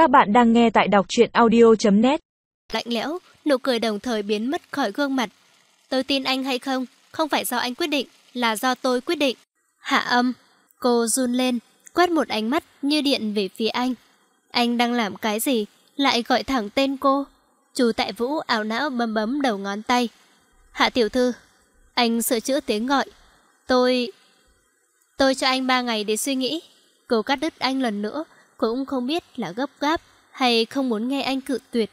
Các bạn đang nghe tại đọc truyện audio.net Lạnh lẽo, nụ cười đồng thời biến mất khỏi gương mặt. Tôi tin anh hay không, không phải do anh quyết định, là do tôi quyết định. Hạ âm, cô run lên, quét một ánh mắt như điện về phía anh. Anh đang làm cái gì, lại gọi thẳng tên cô. Chú tại vũ ảo não bấm bấm đầu ngón tay. Hạ tiểu thư, anh sửa chữa tiếng gọi. Tôi... Tôi cho anh ba ngày để suy nghĩ. Cô cắt đứt anh lần nữa, cũng không biết là gấp gáp hay không muốn nghe anh cự tuyệt.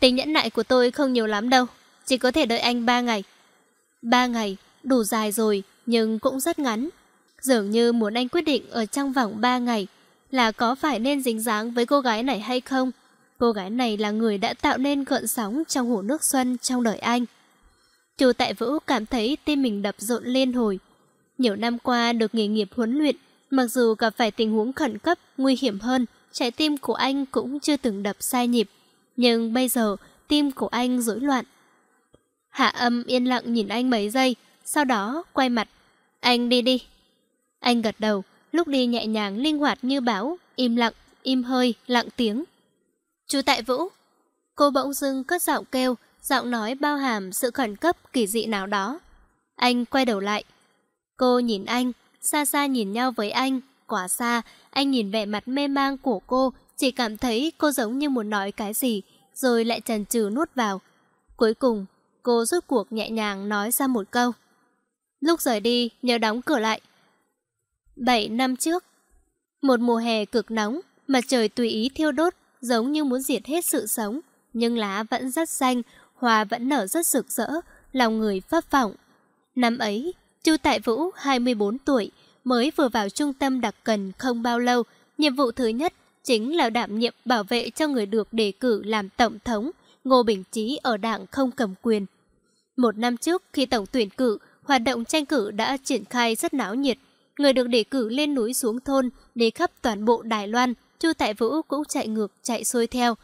Tính nhẫn nại của tôi không nhiều lắm đâu, chỉ có thể đợi anh ba ngày. Ba ngày, đủ dài rồi, nhưng cũng rất ngắn. Dường như muốn anh quyết định ở trong vòng ba ngày là có phải nên dính dáng với cô gái này hay không. Cô gái này là người đã tạo nên gợn sóng trong hồ nước xuân trong đời anh. Chu Tại Vũ cảm thấy tim mình đập rộn lên hồi. Nhiều năm qua được nghề nghiệp huấn luyện, mặc dù gặp phải tình huống khẩn cấp, nguy hiểm hơn, trái tim của anh cũng chưa từng đập sai nhịp. Nhưng bây giờ, tim của anh rối loạn. Hạ âm yên lặng nhìn anh mấy giây, sau đó quay mặt. Anh đi đi. Anh gật đầu, lúc đi nhẹ nhàng linh hoạt như bão, im lặng, im hơi, lặng tiếng. Chú Tại Vũ. Cô bỗng dưng cất giọng kêu, giọng nói bao hàm sự khẩn cấp kỳ dị nào đó. Anh quay đầu lại. Cô nhìn anh, xa xa nhìn nhau với anh, quá xa, anh nhìn vẻ mặt mê mang của cô, chỉ cảm thấy cô giống như muốn nói cái gì, rồi lại chần chừ nuốt vào. Cuối cùng, cô rút cuộc nhẹ nhàng nói ra một câu. Lúc rời đi, nhớ đóng cửa lại. Bảy năm trước, một mùa hè cực nóng, mặt trời tùy ý thiêu đốt, giống như muốn diệt hết sự sống, nhưng lá vẫn rất xanh, hoa vẫn nở rất rực rỡ, lòng người phấp phỏng. Năm ấy, Chu Tại Vũ, 24 tuổi, mới vừa vào trung tâm đặc cần không bao lâu, nhiệm vụ thứ nhất chính là đảm nhiệm bảo vệ cho người được đề cử làm tổng thống, Ngô Bình Chí ở đảng không cầm quyền. Một năm trước khi tổng tuyển cử, hoạt động tranh cử đã triển khai rất náo nhiệt. Người được đề cử lên núi xuống thôn, đi khắp toàn bộ Đài Loan, Chu Tại Vũ cũng chạy ngược chạy xuôi theo.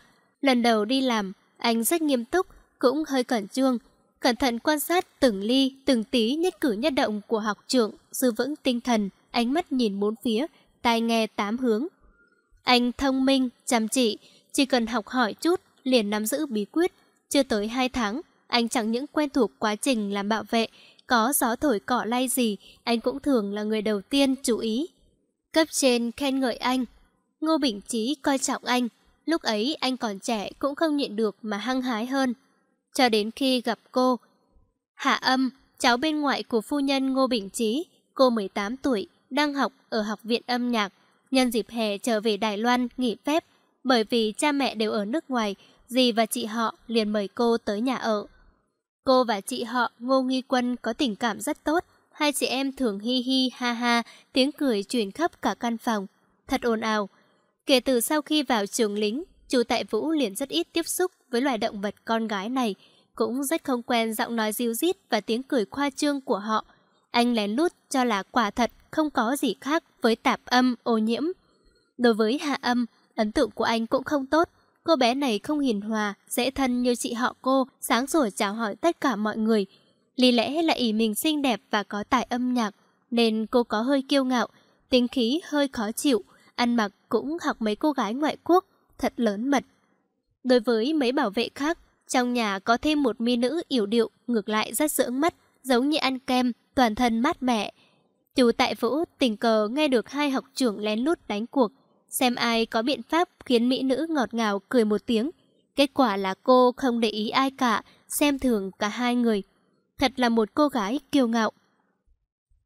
Lần đầu đi làm, anh rất nghiêm túc, cũng hơi cẩn trương, cẩn thận quan sát từng ly, từng tí nhất cử nhất động của học trưởng, dư vững tinh thần, ánh mắt nhìn bốn phía, tai nghe tám hướng. Anh thông minh, chăm chỉ, chỉ cần học hỏi chút, liền nắm giữ bí quyết. Chưa tới hai tháng, anh chẳng những quen thuộc quá trình làm bảo vệ, có gió thổi cỏ lay gì, anh cũng thường là người đầu tiên chú ý. Cấp trên khen ngợi anh, Ngô Bình Chí coi trọng anh, lúc ấy anh còn trẻ cũng không nhịn được mà hăng hái hơn. Cho đến khi gặp cô, Hạ âm, cháu bên ngoại của phu nhân Ngô Bình Chí, cô 18 tuổi, đang học ở học viện âm nhạc. Nhân dịp hè trở về Đài Loan nghỉ phép, bởi vì cha mẹ đều ở nước ngoài, dì và chị họ liền mời cô tới nhà ở. Cô và chị họ Ngô Nghi Quân có tình cảm rất tốt, hai chị em thường hi hi ha ha, tiếng cười truyền khắp cả căn phòng. Thật ồn ào. Kể từ sau khi vào trường lính, chú Tại Vũ liền rất ít tiếp xúc với loài động vật con gái này, cũng rất không quen giọng nói ríu rít và tiếng cười khoa trương của họ. Anh lén lút cho là quả thật không có gì khác với tạp âm, ô nhiễm. Đối với hạ âm, ấn tượng của anh cũng không tốt. Cô bé này không hiền hòa, dễ thân như chị họ cô, sáng rồi chào hỏi tất cả mọi người. Lý lẽ là ỷ mình xinh đẹp và có tài âm nhạc, nên cô có hơi kiêu ngạo, tính khí hơi khó chịu, ăn mặc cũng học mấy cô gái ngoại quốc, thật lớn mật. Đối với mấy bảo vệ khác, trong nhà có thêm một mi nữ yểu điệu, ngược lại rất dưỡng mắt, giống như ăn kem, toàn thân mát mẻ. Chủ tại Vũ tình cờ nghe được hai học trưởng lén lút đánh cuộc, xem ai có biện pháp khiến mỹ nữ ngọt ngào cười một tiếng. Kết quả là cô không để ý ai cả, xem thường cả hai người. Thật là một cô gái kiêu ngạo.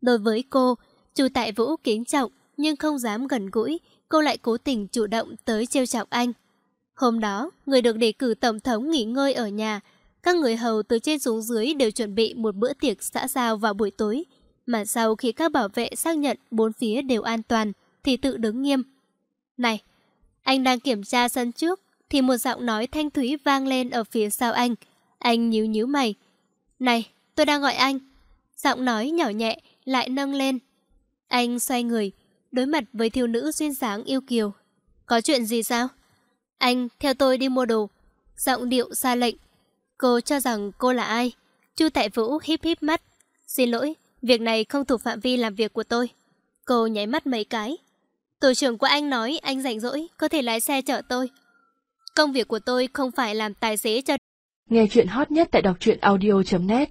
Đối với cô, chủ tại Vũ kính trọng nhưng không dám gần gũi, cô lại cố tình chủ động tới trêu chọc anh. Hôm đó, người được đề cử tổng thống nghỉ ngơi ở nhà. Các người hầu từ trên xuống dưới đều chuẩn bị một bữa tiệc xã giao vào buổi tối. Mà sau khi các bảo vệ xác nhận bốn phía đều an toàn, thì tự đứng nghiêm. Này, anh đang kiểm tra sân trước, thì một giọng nói thanh thúy vang lên ở phía sau anh. Anh nhíu nhíu mày. Này, tôi đang gọi anh. Giọng nói nhỏ nhẹ, lại nâng lên. Anh xoay người, đối mặt với thiếu nữ duyên dáng yêu kiều. Có chuyện gì sao? Anh theo tôi đi mua đồ. Giọng điệu xa lệnh. Cô cho rằng cô là ai? Chu Tại Vũ híp híp mắt. Xin lỗi, việc này không thuộc phạm vi làm việc của tôi. Cô nháy mắt mấy cái. Tổ trưởng của anh nói anh rảnh rỗi, có thể lái xe chở tôi. Công việc của tôi không phải làm tài xế cho... Nghe chuyện hot nhất tại đọc truyện audio.net